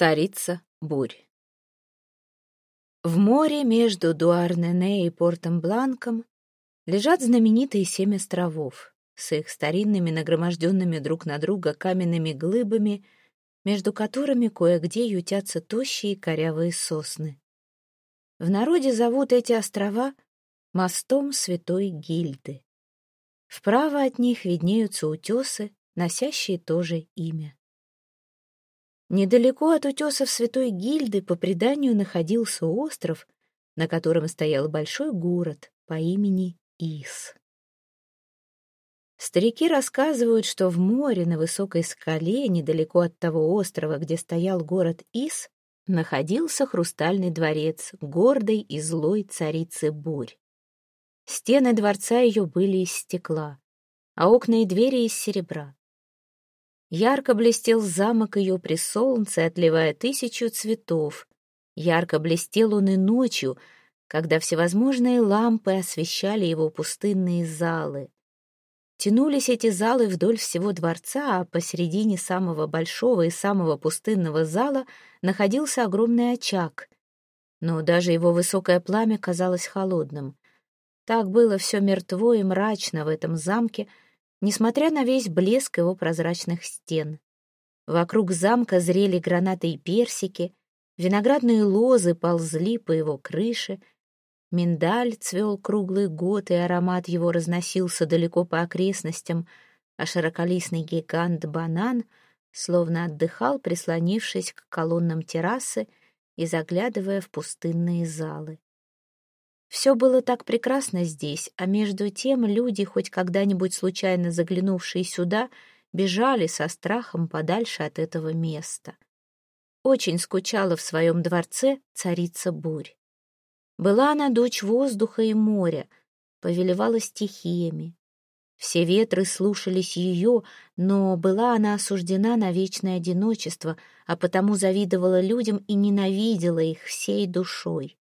Царица бурь. В море между Дуарнене и Портом Бланком лежат знаменитые семь островов с их старинными нагроможденными друг на друга каменными глыбами, между которыми кое-где ютятся тощие корявые сосны. В народе зовут эти острова мостом Святой Гильды. Вправо от них виднеются утесы, носящие то же имя. Недалеко от утесов Святой Гильды по преданию находился остров, на котором стоял большой город по имени Ис. Старики рассказывают, что в море на высокой скале, недалеко от того острова, где стоял город Ис, находился хрустальный дворец гордой и злой царицы Бурь. Стены дворца ее были из стекла, а окна и двери из серебра. Ярко блестел замок ее при солнце, отливая тысячу цветов. Ярко блестел он и ночью, когда всевозможные лампы освещали его пустынные залы. Тянулись эти залы вдоль всего дворца, а посередине самого большого и самого пустынного зала находился огромный очаг. Но даже его высокое пламя казалось холодным. Так было все мертво и мрачно в этом замке — несмотря на весь блеск его прозрачных стен. Вокруг замка зрели гранаты и персики, виноградные лозы ползли по его крыше, миндаль цвел круглый год, и аромат его разносился далеко по окрестностям, а широколистный гигант-банан словно отдыхал, прислонившись к колоннам террасы и заглядывая в пустынные залы. Все было так прекрасно здесь, а между тем люди, хоть когда-нибудь случайно заглянувшие сюда, бежали со страхом подальше от этого места. Очень скучала в своем дворце царица бурь. Была она дочь воздуха и моря, повелевала стихиями. Все ветры слушались ее, но была она осуждена на вечное одиночество, а потому завидовала людям и ненавидела их всей душой.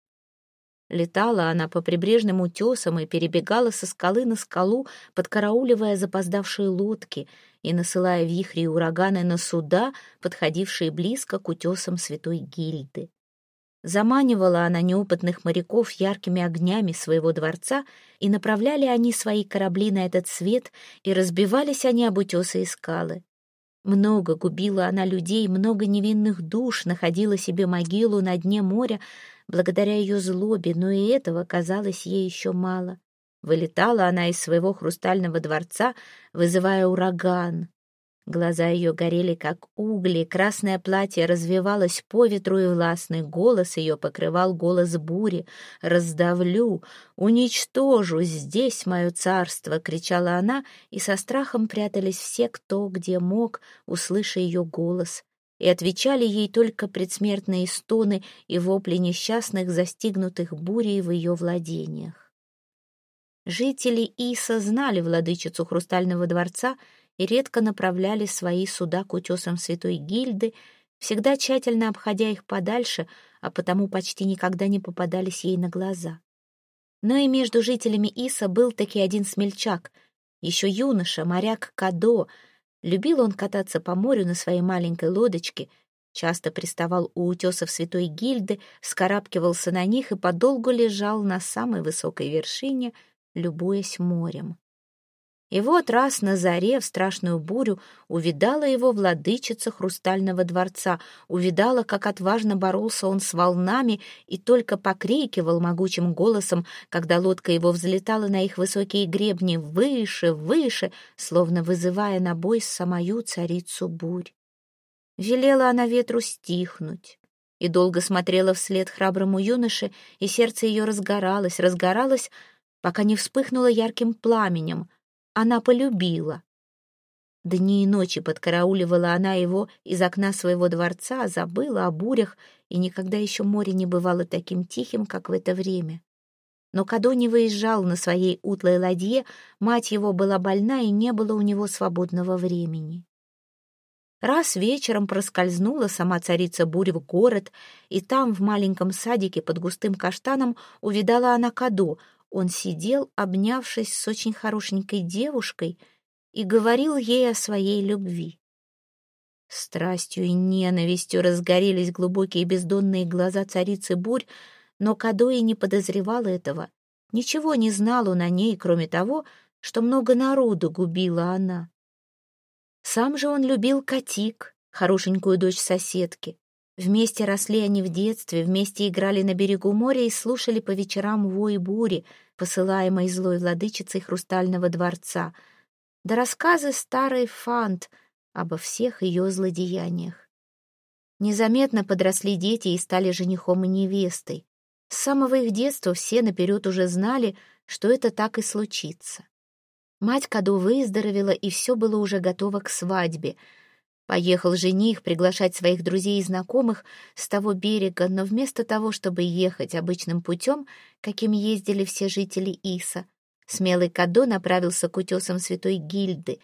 Летала она по прибрежным утесам и перебегала со скалы на скалу, подкарауливая запоздавшие лодки и насылая вихри и ураганы на суда, подходившие близко к утесам Святой Гильды. Заманивала она неопытных моряков яркими огнями своего дворца, и направляли они свои корабли на этот свет, и разбивались они об утесы и скалы. Много губила она людей, много невинных душ находила себе могилу на дне моря, благодаря ее злобе, но и этого казалось ей еще мало. Вылетала она из своего хрустального дворца, вызывая ураган. Глаза ее горели, как угли, красное платье развивалось по ветру, и властный голос ее покрывал голос бури. «Раздавлю, уничтожу здесь мое царство!» — кричала она, и со страхом прятались все, кто где мог, услыша ее голос и отвечали ей только предсмертные стоны и вопли несчастных, застигнутых бурей в ее владениях. Жители Иса знали владычицу Хрустального дворца и редко направляли свои суда к утесам Святой Гильды, всегда тщательно обходя их подальше, а потому почти никогда не попадались ей на глаза. Но и между жителями Иса был таки один смельчак, еще юноша, моряк Кадо, Любил он кататься по морю на своей маленькой лодочке, часто приставал у утесов Святой Гильды, вскарабкивался на них и подолгу лежал на самой высокой вершине, любуясь морем. И вот раз на заре в страшную бурю увидала его владычица хрустального дворца, увидала, как отважно боролся он с волнами и только покрикивал могучим голосом, когда лодка его взлетала на их высокие гребни выше, выше, словно вызывая на бой самую царицу бурь. Велела она ветру стихнуть и долго смотрела вслед храброму юноше, и сердце ее разгоралось, разгоралось, пока не вспыхнуло ярким пламенем — она полюбила. Дни и ночи подкарауливала она его из окна своего дворца, забыла о бурях, и никогда еще море не бывало таким тихим, как в это время. Но Кадо не выезжал на своей утлой ладье, мать его была больна, и не было у него свободного времени. Раз вечером проскользнула сама царица бурь в город, и там, в маленьком садике под густым каштаном, увидала она Кадо, он сидел, обнявшись с очень хорошенькой девушкой, и говорил ей о своей любви. Страстью и ненавистью разгорелись глубокие бездонные глаза царицы бурь, но Кадои не подозревала этого. Ничего не знал он о ней, кроме того, что много народу губила она. Сам же он любил Катик, хорошенькую дочь соседки. Вместе росли они в детстве, вместе играли на берегу моря и слушали по вечерам вой бури, посылаемой злой владычицей Хрустального дворца, да рассказы старой Фант обо всех ее злодеяниях. Незаметно подросли дети и стали женихом и невестой. С самого их детства все наперед уже знали, что это так и случится. Мать Каду выздоровела, и все было уже готово к свадьбе — Поехал жених приглашать своих друзей и знакомых с того берега, но вместо того, чтобы ехать обычным путем, каким ездили все жители Иса, смелый Кадо направился к утесам Святой Гильды.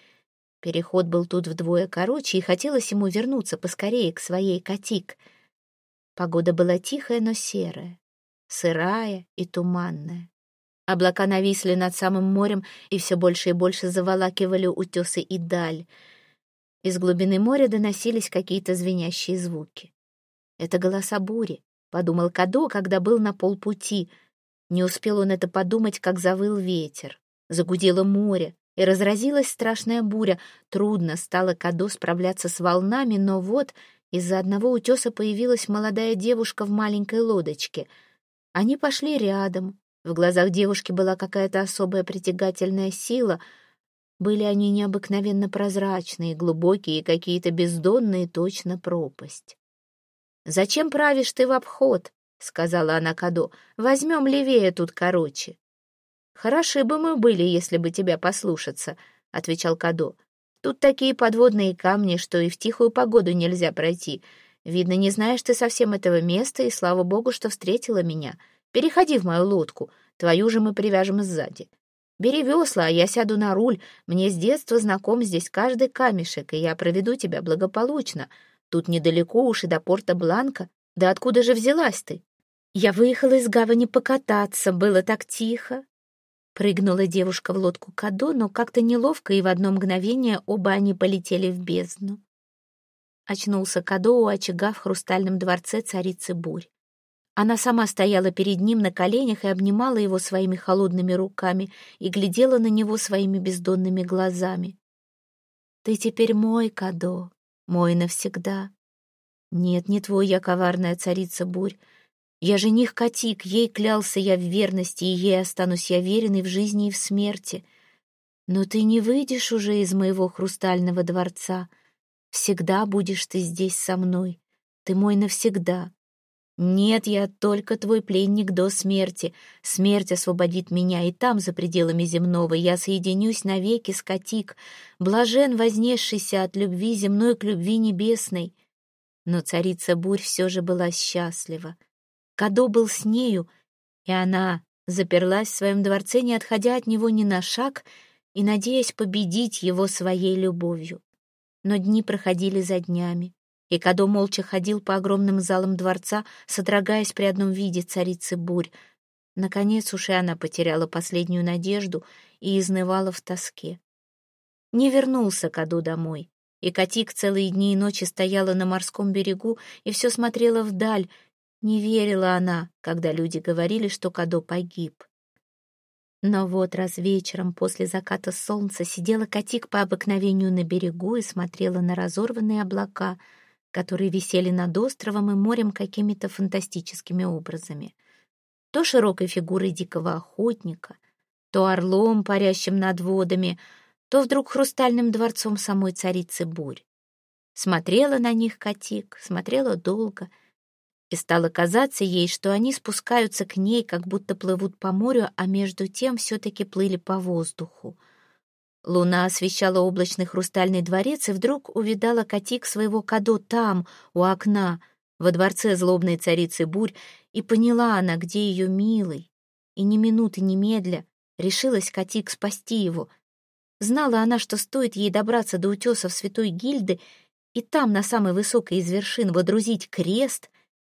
Переход был тут вдвое короче, и хотелось ему вернуться поскорее к своей Катик. Погода была тихая, но серая, сырая и туманная. Облака нависли над самым морем и все больше и больше заволакивали утесы и даль — из глубины моря доносились какие-то звенящие звуки. «Это голоса бури», — подумал Кадо, когда был на полпути. Не успел он это подумать, как завыл ветер. Загудело море, и разразилась страшная буря. Трудно стало Кадо справляться с волнами, но вот из-за одного утеса появилась молодая девушка в маленькой лодочке. Они пошли рядом. В глазах девушки была какая-то особая притягательная сила — были они необыкновенно прозрачные, глубокие, какие-то бездонные, точно пропасть. «Зачем правишь ты в обход?» — сказала она Кадо. «Возьмем левее тут короче». «Хороши бы мы были, если бы тебя послушаться», — отвечал Кадо. «Тут такие подводные камни, что и в тихую погоду нельзя пройти. Видно, не знаешь ты совсем этого места, и слава богу, что встретила меня. Переходи в мою лодку, твою же мы привяжем сзади. Бери весла, а я сяду на руль. Мне с детства знаком здесь каждый камешек, и я проведу тебя благополучно. Тут недалеко уж и до порта Бланка. Да откуда же взялась ты? Я выехала из гавани покататься, было так тихо. Прыгнула девушка в лодку Кадо, но как-то неловко, и в одно мгновение оба они полетели в бездну. Очнулся Кадо у очага в хрустальном дворце царицы Бурь. Она сама стояла перед ним на коленях и обнимала его своими холодными руками и глядела на него своими бездонными глазами. «Ты теперь мой, Кадо, мой навсегда. Нет, не твой я коварная царица бурь. Я жених Катик, ей клялся я в верности, и ей останусь я веренный в жизни и в смерти. Но ты не выйдешь уже из моего хрустального дворца. Всегда будешь ты здесь со мной. Ты мой навсегда. «Нет, я только твой пленник до смерти. Смерть освободит меня, и там, за пределами земного, я соединюсь навеки с Катик, блажен вознесшийся от любви земной к любви небесной». Но царица Бурь все же была счастлива. Кадо был с нею, и она заперлась в своем дворце, не отходя от него ни на шаг и надеясь победить его своей любовью. Но дни проходили за днями и Кадо молча ходил по огромным залам дворца, содрогаясь при одном виде царицы бурь. Наконец уж и она потеряла последнюю надежду и изнывала в тоске. Не вернулся Кадо домой, и Катик целые дни и ночи стояла на морском берегу и все смотрела вдаль. Не верила она, когда люди говорили, что Кадо погиб. Но вот раз вечером после заката солнца сидела Катик по обыкновению на берегу и смотрела на разорванные облака — которые висели над островом и морем какими-то фантастическими образами. То широкой фигурой дикого охотника, то орлом, парящим над водами, то вдруг хрустальным дворцом самой царицы бурь. Смотрела на них Катик, смотрела долго, и стало казаться ей, что они спускаются к ней, как будто плывут по морю, а между тем все-таки плыли по воздуху — Луна освещала облачный хрустальный дворец, и вдруг увидала Катик своего Кадо там, у окна, во дворце злобной царицы Бурь, и поняла она, где ее милый. И ни минуты медля решилась Катик спасти его. Знала она, что стоит ей добраться до утесов Святой Гильды и там, на самой высокой из вершин, водрузить крест,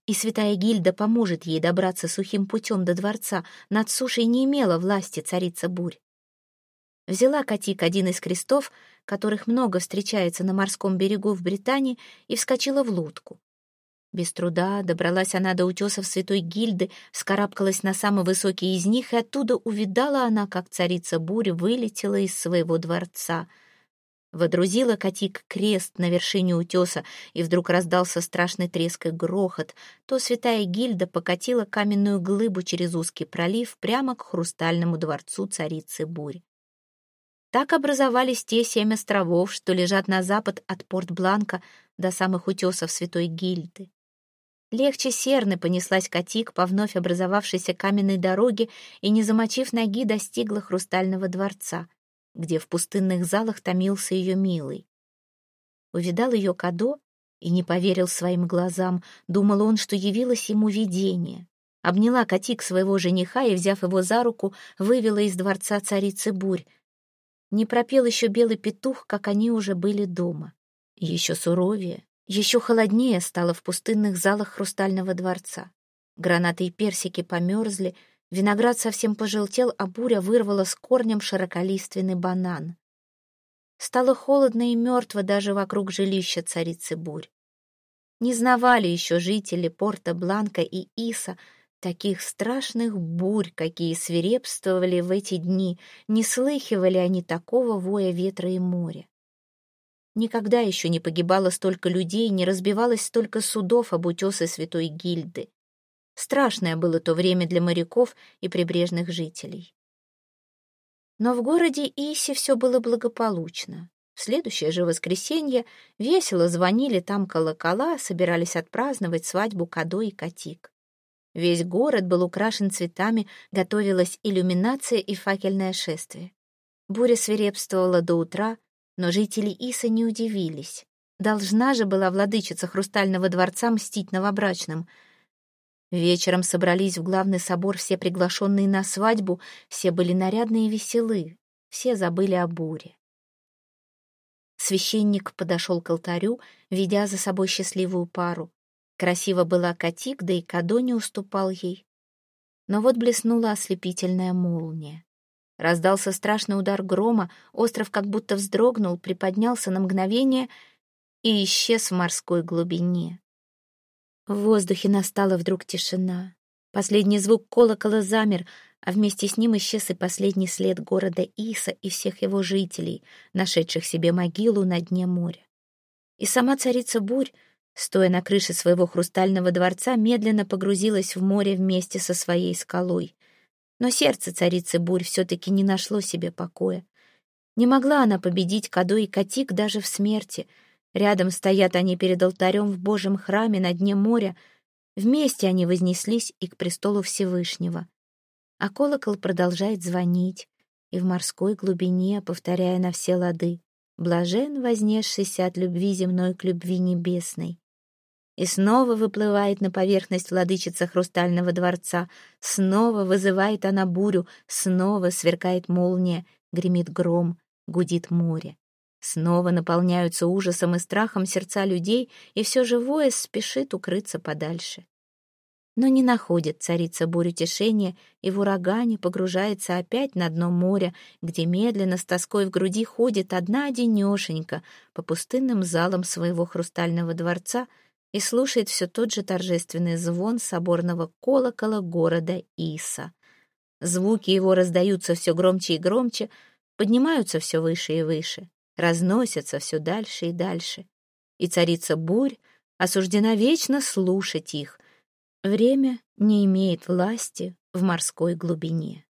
и Святая Гильда поможет ей добраться сухим путем до дворца, над сушей не имела власти царица Бурь. Взяла Катик один из крестов, которых много встречается на морском берегу в Британии, и вскочила в лодку. Без труда добралась она до утесов Святой Гильды, вскарабкалась на самый высокий из них, и оттуда увидала она, как царица бури вылетела из своего дворца. Водрузила Катик крест на вершине утеса, и вдруг раздался страшный треск и грохот. То святая Гильда покатила каменную глыбу через узкий пролив прямо к хрустальному дворцу царицы бурь. Так образовались те семь островов, что лежат на запад от Порт-Бланка до самых утесов Святой Гильды. Легче серны понеслась Катик по вновь образовавшейся каменной дороге и, не замочив ноги, достигла Хрустального дворца, где в пустынных залах томился ее милый. Увидал ее Кадо и не поверил своим глазам, думал он, что явилось ему видение. Обняла Катик своего жениха и, взяв его за руку, вывела из дворца царицы Бурь, не пропел еще белый петух, как они уже были дома. Еще суровее, еще холоднее стало в пустынных залах хрустального дворца. Гранаты и персики померзли, виноград совсем пожелтел, а буря вырвала с корнем широколиственный банан. Стало холодно и мертво даже вокруг жилища царицы бурь. Не знавали еще жители порта Бланка и Иса, Таких страшных бурь, какие свирепствовали в эти дни, не слыхивали они такого воя ветра и моря. Никогда еще не погибало столько людей, не разбивалось столько судов об утесы Святой Гильды. Страшное было то время для моряков и прибрежных жителей. Но в городе Иси все было благополучно. В следующее же воскресенье весело звонили там колокола, собирались отпраздновать свадьбу Кадо и Катик. Весь город был украшен цветами, готовилась иллюминация и факельное шествие. Буря свирепствовала до утра, но жители Иса не удивились. Должна же была владычица Хрустального дворца мстить новобрачным. Вечером собрались в главный собор все приглашенные на свадьбу, все были нарядные и веселы, все забыли о буре. Священник подошел к алтарю, ведя за собой счастливую пару. Красиво была Катик, да и Кадо не уступал ей. Но вот блеснула ослепительная молния. Раздался страшный удар грома, остров как будто вздрогнул, приподнялся на мгновение и исчез в морской глубине. В воздухе настала вдруг тишина. Последний звук колокола замер, а вместе с ним исчез и последний след города Иса и всех его жителей, нашедших себе могилу на дне моря. И сама царица бурь стоя на крыше своего хрустального дворца, медленно погрузилась в море вместе со своей скалой. Но сердце царицы бурь все-таки не нашло себе покоя. Не могла она победить Кадо и Катик даже в смерти. Рядом стоят они перед алтарем в Божьем храме на дне моря. Вместе они вознеслись и к престолу Всевышнего. А колокол продолжает звонить, и в морской глубине, повторяя на все лады, «Блажен, вознесшийся от любви земной к любви небесной». И снова выплывает на поверхность владычица хрустального дворца, снова вызывает она бурю, снова сверкает молния, гремит гром, гудит море. Снова наполняются ужасом и страхом сердца людей, и все живое спешит укрыться подальше. Но не находит царица бурю тишения и в урагане погружается опять на дно моря, где медленно с тоской в груди ходит одна одинешенька по пустынным залам своего хрустального дворца — и слушает все тот же торжественный звон соборного колокола города Иса. Звуки его раздаются все громче и громче, поднимаются все выше и выше, разносятся все дальше и дальше. И царица бурь осуждена вечно слушать их. Время не имеет власти в морской глубине.